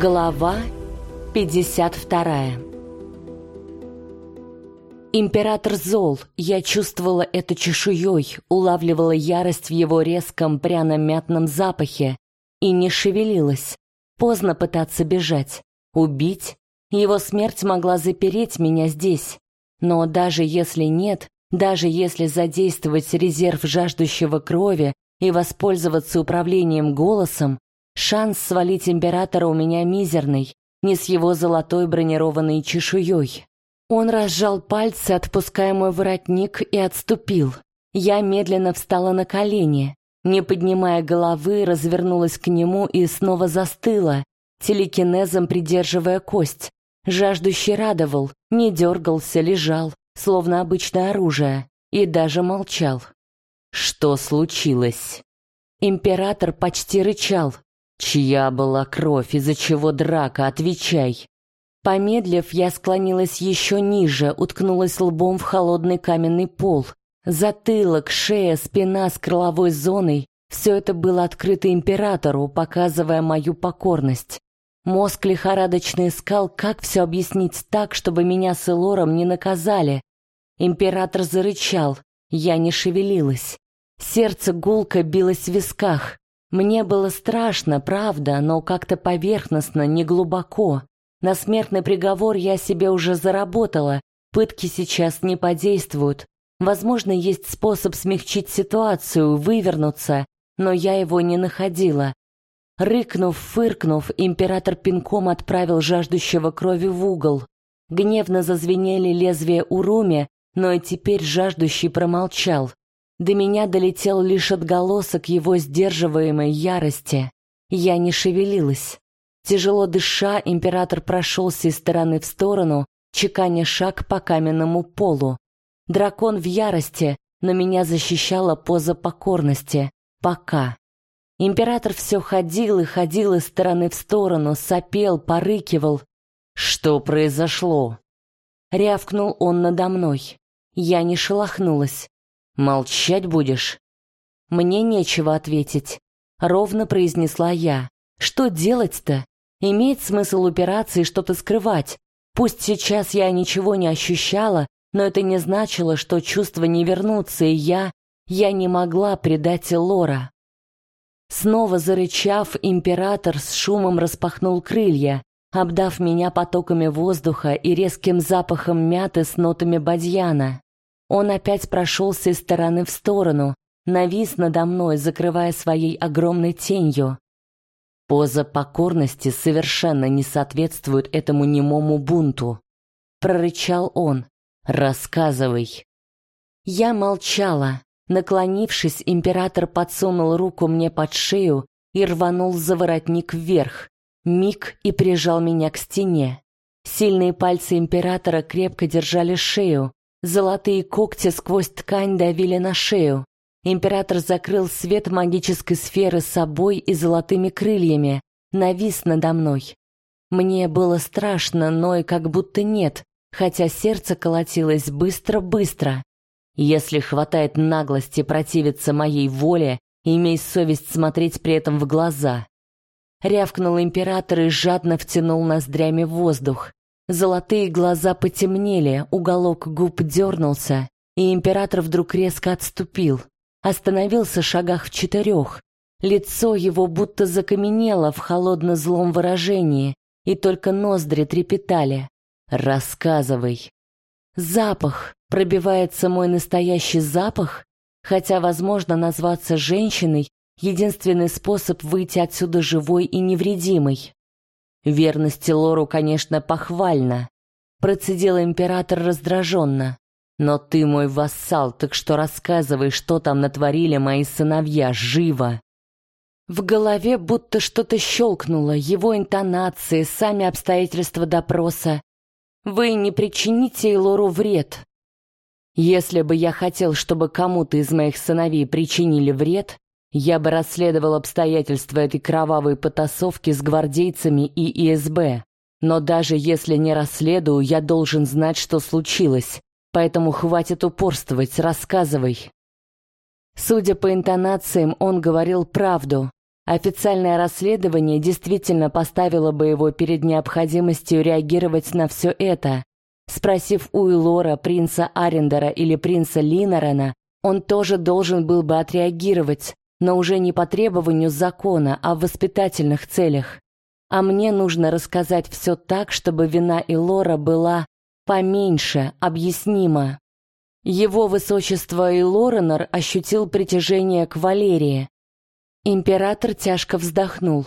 Глава 52 Император зол, я чувствовала это чешуей, улавливала ярость в его резком пряно-мятном запахе и не шевелилась. Поздно пытаться бежать, убить. Его смерть могла запереть меня здесь. Но даже если нет, даже если задействовать резерв жаждущего крови и воспользоваться управлением голосом, Шанс свалить императора у меня мизерный, не с его золотой бронированной чешуей. Он разжал пальцы, отпуская мой воротник, и отступил. Я медленно встала на колени, не поднимая головы, развернулась к нему и снова застыла, телекинезом придерживая кость. Жаждущий радовал, не дергался, лежал, словно обычное оружие, и даже молчал. Что случилось? Император почти рычал, Чья была кровь, из-за чего драка, отвечай. Помедлив, я склонилась еще ниже, уткнулась лбом в холодный каменный пол. Затылок, шея, спина с крыловой зоной — все это было открыто императору, показывая мою покорность. Мозг лихорадочно искал, как все объяснить так, чтобы меня с Элором не наказали. Император зарычал, я не шевелилась. Сердце гулко билось в висках. Мне было страшно, правда, но как-то поверхностно, не глубоко. На смертный приговор я себе уже заработала, пытки сейчас не подействуют. Возможно, есть способ смягчить ситуацию, вывернуться, но я его не находила. Рыкнув, фыркнув, император пинком отправил жаждущего крови в угол. Гневно зазвенели лезвия Уруми, но и теперь жаждущий промолчал. До меня долетел лишь отголосок его сдерживаемой ярости. Я не шевелилась. Тяжело дыша, император прошелся из стороны в сторону, чеканя шаг по каменному полу. Дракон в ярости, но меня защищала поза покорности. Пока. Император все ходил и ходил из стороны в сторону, сопел, порыкивал. «Что произошло?» Рявкнул он надо мной. Я не шелохнулась. «Молчать будешь?» «Мне нечего ответить», — ровно произнесла я. «Что делать-то? Имеет смысл упираться и что-то скрывать. Пусть сейчас я ничего не ощущала, но это не значило, что чувства не вернутся, и я... я не могла предать Лора». Снова зарычав, император с шумом распахнул крылья, обдав меня потоками воздуха и резким запахом мяты с нотами бадьяна. Он опять прошелся из стороны в сторону, навис надо мной, закрывая своей огромной тенью. Поза покорности совершенно не соответствует этому немому бунту. Прорычал он. «Рассказывай». Я молчала. Наклонившись, император подсунул руку мне под шею и рванул за воротник вверх. Миг и прижал меня к стене. Сильные пальцы императора крепко держали шею, Золотые когти сквозь ткань давили на шею. Император закрыл свет магической сферы собой и золотыми крыльями, навис надо мной. Мне было страшно, но и как будто нет, хотя сердце колотилось быстро-быстро. Если хватает наглости противиться моей воле, имей совесть смотреть при этом в глаза. Рявкнул император и жадно втянул ноздрями воздух. Золотые глаза потемнели, уголок губ дернулся, и император вдруг резко отступил. Остановился в шагах в четырех. Лицо его будто закаменело в холодно-злом выражении, и только ноздри трепетали. «Рассказывай». «Запах. Пробивается мой настоящий запах? Хотя, возможно, назваться женщиной — единственный способ выйти отсюда живой и невредимой». Верность Лору, конечно, похвальна. Процедил император раздраженно. Но ты мой вассал, так что рассказывай, что там натворили мои сыновья, живо. В голове будто что-то щелкнуло, его интонации, сами обстоятельства допроса. Вы не причините Лору вред. Если бы я хотел, чтобы кому-то из моих сыновей причинили вред, я бы расследовал обстоятельства этой кровавой потасовки с гвардейцами и ИСБ. Но даже если не расследую, я должен знать, что случилось. Поэтому хватит упорствовать, рассказывай. Судя по интонациям, он говорил правду. Официальное расследование действительно поставило бы его перед необходимостью реагировать на все это. Спросив у Илора, принца Арендера или принца Линорена, он тоже должен был бы отреагировать, но уже не по требованию закона, а в воспитательных целях. А мне нужно рассказать все так, чтобы вина Илора была поменьше, объяснима. Его высочество Илоренор ощутил притяжение к Валерии. Император тяжко вздохнул.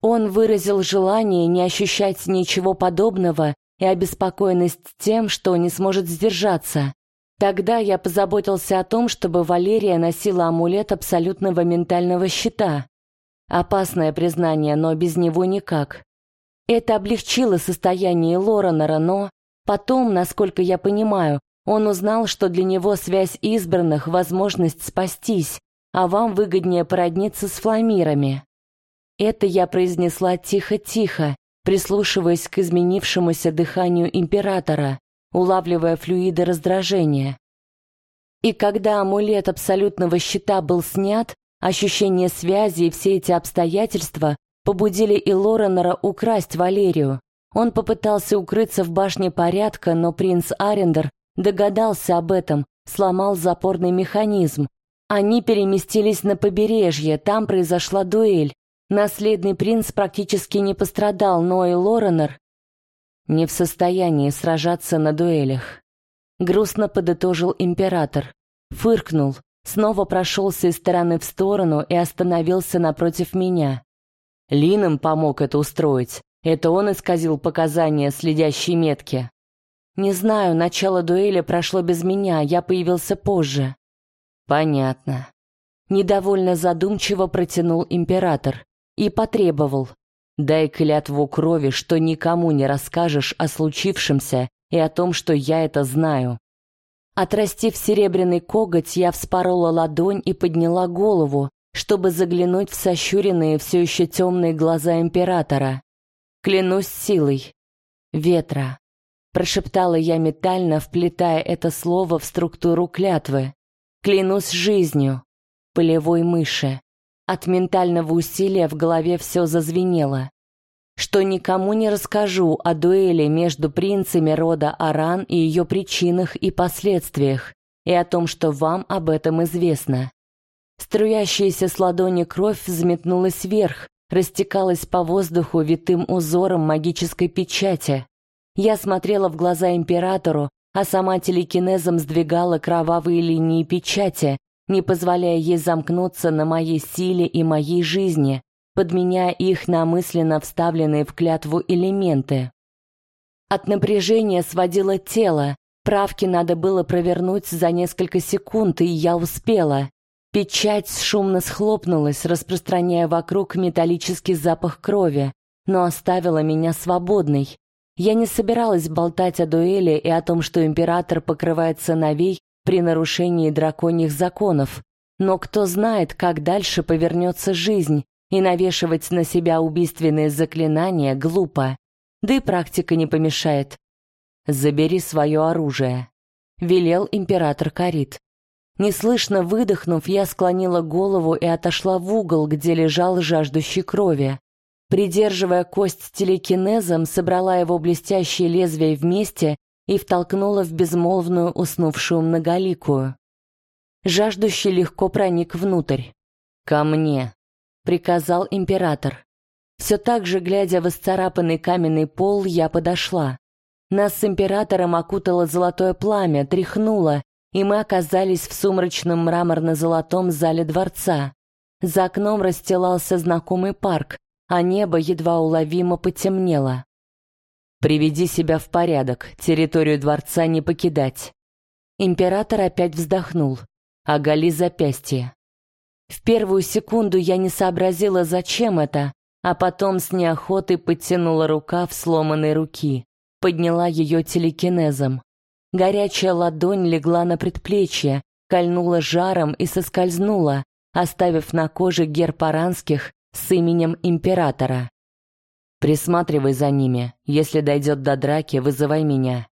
Он выразил желание не ощущать ничего подобного и обеспокоенность тем, что не сможет сдержаться. Тогда я позаботился о том, чтобы Валерия носила амулет абсолютного ментального щита. Опасное признание, но без него никак. Это облегчило состояние Лоренора, но потом, насколько я понимаю, он узнал, что для него связь избранных — возможность спастись, а вам выгоднее породниться с фламирами. Это я произнесла тихо-тихо, прислушиваясь к изменившемуся дыханию императора, улавливая флюиды раздражения. И когда амулет абсолютного щита был снят, ощущение связи и все эти обстоятельства побудили и Лоренера украсть Валерию. Он попытался укрыться в башне порядка, но принц Арендер догадался об этом, сломал запорный механизм, они переместились на побережье, там произошла дуэль. Наследный принц практически не пострадал, но и Лоренор не в состоянии сражаться на дуэлях. Грустно подытожил император. Фыркнул, снова прошелся из стороны в сторону и остановился напротив меня. Лином помог это устроить. Это он исказил показания следящей метки. Не знаю, начало дуэли прошло без меня, я появился позже. Понятно. Недовольно задумчиво протянул император и потребовал. Дай клятву крови, что никому не расскажешь о случившемся и о том, что я это знаю. Отрастив серебряный коготь, я вспорола ладонь и подняла голову, чтобы заглянуть в сощуренные все еще темные глаза императора. Клянусь силой. Ветра. Прошептала я метально, вплетая это слово в структуру клятвы. Клянусь жизнью. Полевой мыши. От ментального усилия в голове все зазвенело. Что никому не расскажу о дуэли между принцами рода Аран и ее причинах и последствиях, и о том, что вам об этом известно. Струящаяся с ладони кровь взметнулась вверх, растекалась по воздуху витым узором магической печати. Я смотрела в глаза императору, а сама телекинезом сдвигала кровавые линии печати, не позволяя ей замкнуться на моей силе и моей жизни, подменяя их на мысленно вставленные в клятву элементы. От напряжения сводило тело, правки надо было провернуть за несколько секунд, и я успела. Печать шумно схлопнулась, распространяя вокруг металлический запах крови, но оставила меня свободной. Я не собиралась болтать о дуэли и о том, что император покрывает сыновей при нарушении драконьих законов. Но кто знает, как дальше повернется жизнь, и навешивать на себя убийственные заклинания глупо. Да и практика не помешает. «Забери свое оружие», — велел император Карит. Неслышно выдохнув, я склонила голову и отошла в угол, где лежал жаждущий крови. Придерживая кость телекинезом, собрала его блестящие лезвия вместе и втолкнула в безмолвную уснувшую многоликую. Жаждущий легко проник внутрь. «Ко мне», — приказал император. Все так же, глядя в исцарапанный каменный пол, я подошла. Нас с императором окутало золотое пламя, тряхнуло, и мы оказались в сумрачном мраморно-золотом зале дворца. За окном расстилался знакомый парк, а небо едва уловимо потемнело. «Приведи себя в порядок, территорию дворца не покидать». Император опять вздохнул. Оголи запястье. В первую секунду я не сообразила, зачем это, а потом с неохотой подтянула рука в сломанной руки, подняла ее телекинезом. Горячая ладонь легла на предплечье, кольнула жаром и соскользнула, оставив на коже герб аранских с именем императора. Присматривай за ними. Если дойдет до драки, вызывай меня.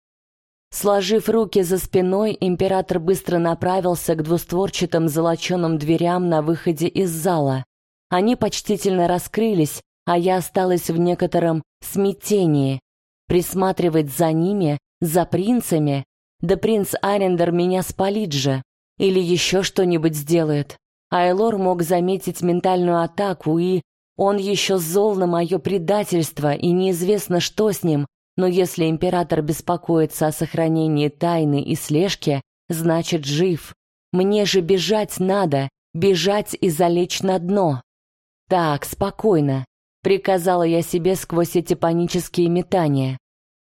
Сложив руки за спиной, император быстро направился к двустворчатым золоченым дверям на выходе из зала. Они почтительно раскрылись, а я осталась в некотором смятении. Присматривать за ними, за принцами, да принц Арендер меня спалит же. Или еще что-нибудь сделает. Айлор мог заметить ментальную атаку, и он еще зол на мое предательство, и неизвестно, что с ним, но если император беспокоится о сохранении тайны и слежки, значит жив. Мне же бежать надо, бежать и залечь на дно. Так, спокойно, приказала я себе сквозь эти панические метания.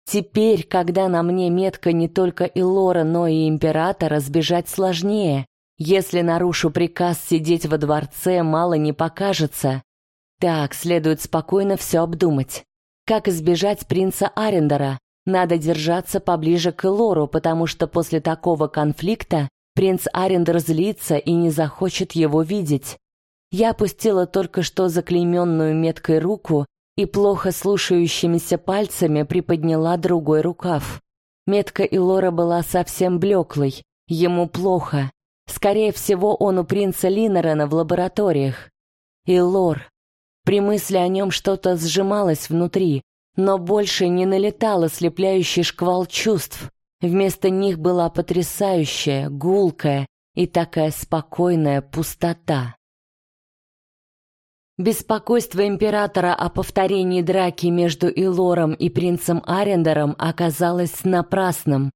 Теперь, когда на мне метка не только Илора, но и императора, сбежать сложнее. Если нарушу приказ сидеть во дворце, мало не покажется. Так, следует спокойно все обдумать. Как избежать принца Арендера? Надо держаться поближе к Илору, потому что после такого конфликта принц Арендер злится и не захочет его видеть. Я опустила только что заклейменную меткой руку и плохо слушающимися пальцами приподняла другой рукав. Метка Илора была совсем блеклой, ему плохо. Скорее всего, он у принца Линнерена в лабораториях. И Лор. При мысли о нем что-то сжималось внутри, но больше не налетало слепляющий шквал чувств. Вместо них была потрясающая, гулкая и такая спокойная пустота. Беспокойство императора о повторении драки между Илором и принцем Арендером оказалось напрасным.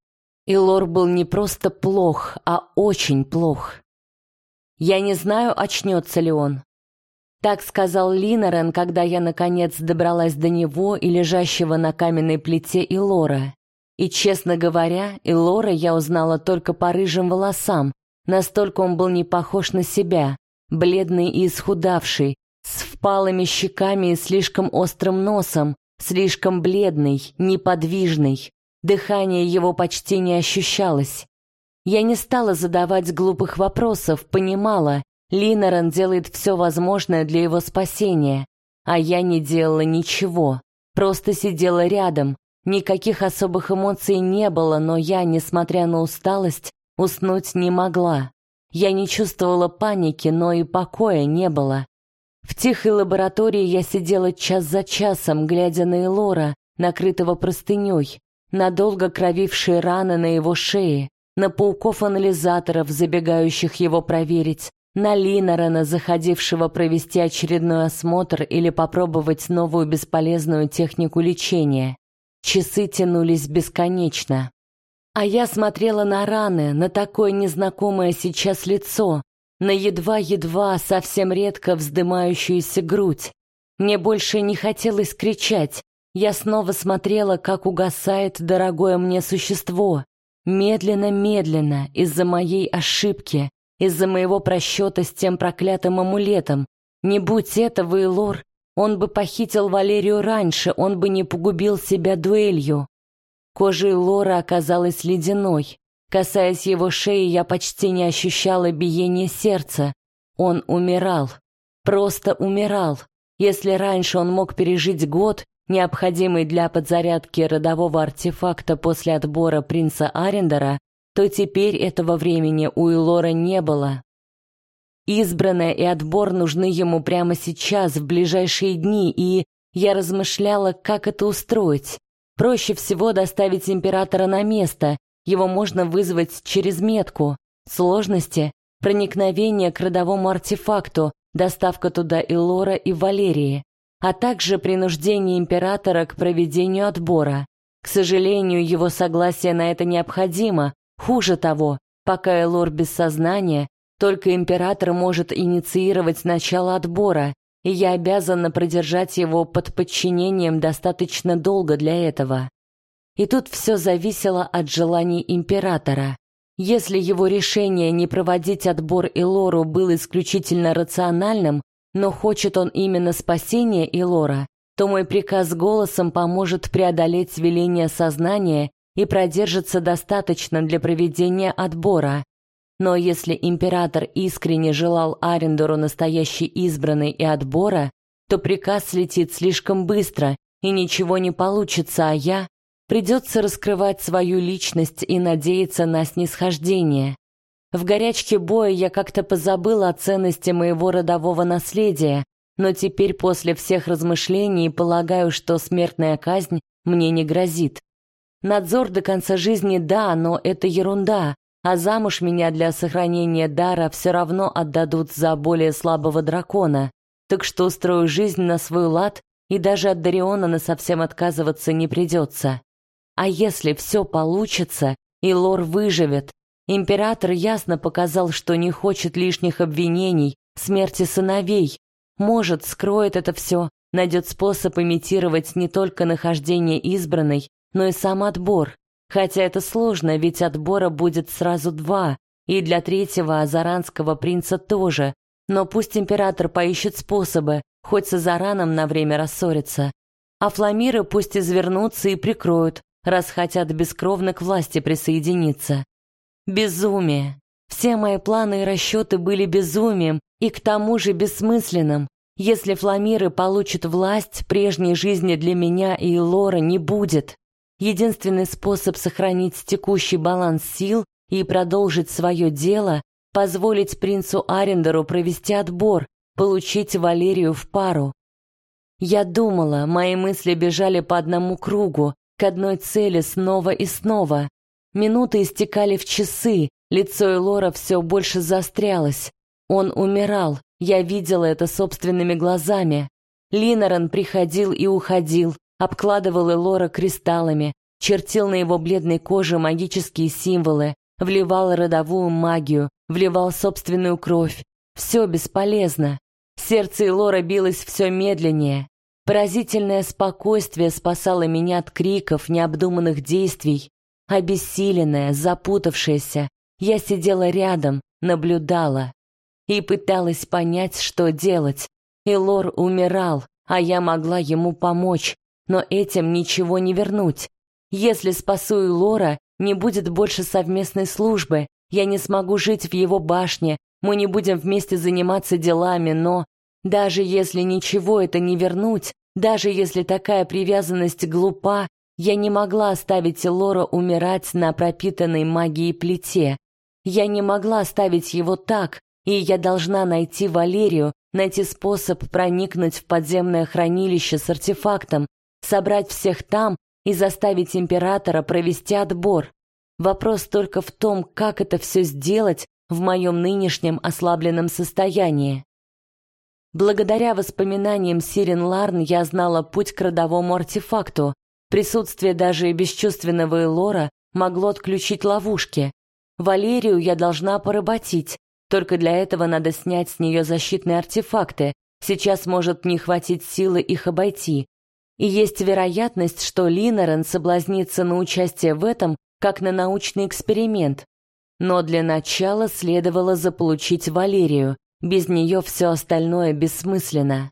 Илор был не просто плох, а очень плох. Я не знаю, очнется ли он. Так сказал Линорен, когда я наконец добралась до него и лежащего на каменной плите Илора. И, честно говоря, Илора я узнала только по рыжим волосам. Настолько он был не похож на себя, бледный и исхудавший, с впалыми щеками и слишком острым носом, слишком бледный, неподвижный. Дыхание его почти не ощущалось. Я не стала задавать глупых вопросов, понимала, Линорен делает все возможное для его спасения, а я не делала ничего, просто сидела рядом. Никаких особых эмоций не было, но я, несмотря на усталость, уснуть не могла. Я не чувствовала паники, но и покоя не было. В тихой лаборатории я сидела час за часом, глядя на Элора, накрытого простыней, на долго кровившие раны на его шее, на пауков-анализаторов, забегающих его проверить, на Линорена, заходившего провести очередной осмотр или попробовать новую бесполезную технику лечения. Часы тянулись бесконечно. А я смотрела на раны, на такое незнакомое сейчас лицо, на едва-едва, совсем редко вздымающуюся грудь. Мне больше не хотелось кричать, я снова смотрела, как угасает дорогое мне существо. Медленно-медленно, из-за моей ошибки, из-за моего просчета с тем проклятым амулетом. Не будь этого, Илор, он бы похитил Валерию раньше, он бы не погубил себя дуэлью. Кожа Илора оказалась ледяной. Касаясь его шеи, я почти не ощущала биения сердца. Он умирал. Просто умирал. Если раньше он мог пережить год, необходимый для подзарядки родового артефакта после отбора принца Арендера, то теперь этого времени у Илора не было. Избранное и отбор нужны ему прямо сейчас, в ближайшие дни, и я размышляла, как это устроить. Проще всего доставить императора на место, его можно вызвать через метку. Сложности — проникновение к родовому артефакту, доставка туда Илора и Валерии а также принуждение императора к проведению отбора. К сожалению, его согласие на это необходимо. Хуже того, пока Элор без сознания, только император может инициировать начало отбора, и я обязана продержать его под подчинением достаточно долго для этого. И тут все зависело от желаний императора. Если его решение не проводить отбор Элору было исключительно рациональным, но хочет он именно спасения Илора, то мой приказ голосом поможет преодолеть веление сознания и продержится достаточно для проведения отбора. Но если император искренне желал Арендору настоящей избранной и отбора, то приказ слетит слишком быстро, и ничего не получится, а я придется раскрывать свою личность и надеяться на снисхождение. В горячке боя я как-то позабыла о ценности моего родового наследия, но теперь после всех размышлений полагаю, что смертная казнь мне не грозит. Надзор до конца жизни да, но это ерунда, а замуж меня для сохранения дара все равно отдадут за более слабого дракона, так что устрою жизнь на свой лад, и даже от Дариона на совсем отказываться не придется. А если все получится, и Лор выживет, император ясно показал, что не хочет лишних обвинений, смерти сыновей, может, скроет это все, найдет способ имитировать не только нахождение избранной, но и сам отбор. Хотя это сложно, ведь отбора будет сразу два, и для третьего азаранского принца тоже. Но пусть император поищет способы, хоть с Азараном на время рассориться. А фламиры пусть извернутся и прикроют, раз хотят бескровно к власти присоединиться. Безумие. Все мои планы и расчеты были безумием и к тому же бессмысленным. Если фламиры получат власть, прежней жизни для меня и Лора не будет. Единственный способ сохранить текущий баланс сил и продолжить свое дело — позволить принцу Арендеру провести отбор, получить Валерию в пару. Я думала, мои мысли бежали по одному кругу, к одной цели снова и снова. Минуты истекали в часы, лицо Элора все больше застрялось. Он умирал, я видела это собственными глазами. Линорен приходил и уходил, обкладывал Элора кристаллами, чертил на его бледной коже магические символы, вливал родовую магию, вливал собственную кровь. Все бесполезно. Сердце Элора билось все медленнее. Поразительное спокойствие спасало меня от криков, необдуманных действий. Обессиленная, запутавшаяся, я сидела рядом, наблюдала и пыталась понять, что делать. Элор умирал, а я могла ему помочь, но этим ничего не вернуть. Если спасу и Лора, не будет больше совместной службы, я не смогу жить в его башне, мы не будем вместе заниматься делами, но даже если ничего это не вернуть, даже если такая привязанность глупа, я не могла оставить Лора умирать на пропитанной магией плите. Я не могла оставить его так, и я должна найти Валерию, найти способ проникнуть в подземное хранилище с артефактом, собрать всех там и заставить императора провести отбор. Вопрос только в том, как это все сделать в моем нынешнем ослабленном состоянии. Благодаря воспоминаниям Сирен Ларн я знала путь к родовому артефакту. Присутствие даже бесчувственного Элора могло отключить ловушки. Валерию я должна поработить, только для этого надо снять с нее защитные артефакты. Сейчас может не хватить силы их обойти. И есть вероятность, что Линорен соблазнится на участие в этом, как на научный эксперимент. Но для начала следовало заполучить Валерию. Без нее все остальное бессмысленно.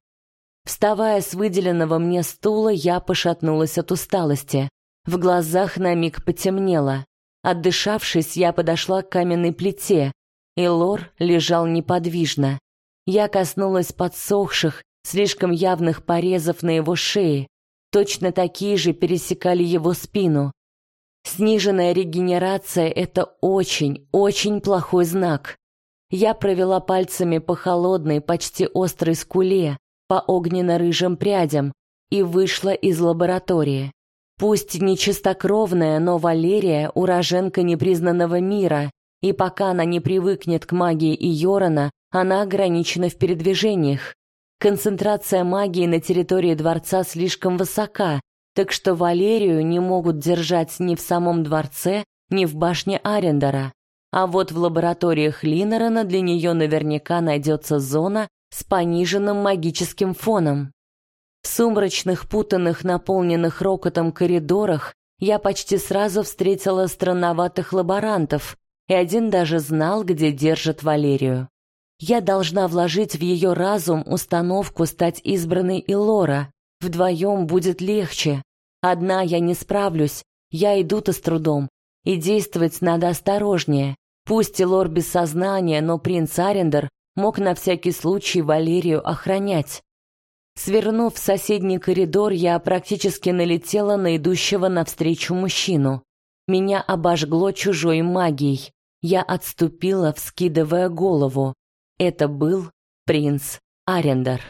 Вставая с выделенного мне стула, я пошатнулась от усталости. В глазах на миг потемнело. Отдышавшись, я подошла к каменной плите. и Лор лежал неподвижно. Я коснулась подсохших, слишком явных порезов на его шее. Точно такие же пересекали его спину. Сниженная регенерация — это очень, очень плохой знак. Я провела пальцами по холодной, почти острой скуле, по огненно-рыжим прядям и вышла из лаборатории. Пусть не чистокровная, но Валерия — уроженка непризнанного мира, и пока она не привыкнет к магии Иорана, она ограничена в передвижениях. Концентрация магии на территории дворца слишком высока, так что Валерию не могут держать ни в самом дворце, ни в башне Арендера. А вот в лабораториях Линнерона для нее наверняка найдется зона с пониженным магическим фоном. В сумрачных, путанных, наполненных рокотом коридорах я почти сразу встретила странноватых лаборантов, и один даже знал, где держит Валерию. Я должна вложить в ее разум установку стать избранной Илора. Вдвоем будет легче. Одна я не справлюсь, я иду-то с трудом. И действовать надо осторожнее. Пусть Илор без сознания, но принц Арендер мог на всякий случай Валерию охранять. Свернув в соседний коридор, я практически налетела на идущего навстречу мужчину. Меня обожгло чужой магией. Я отступила, вскидывая голову. Это был принц Арендер.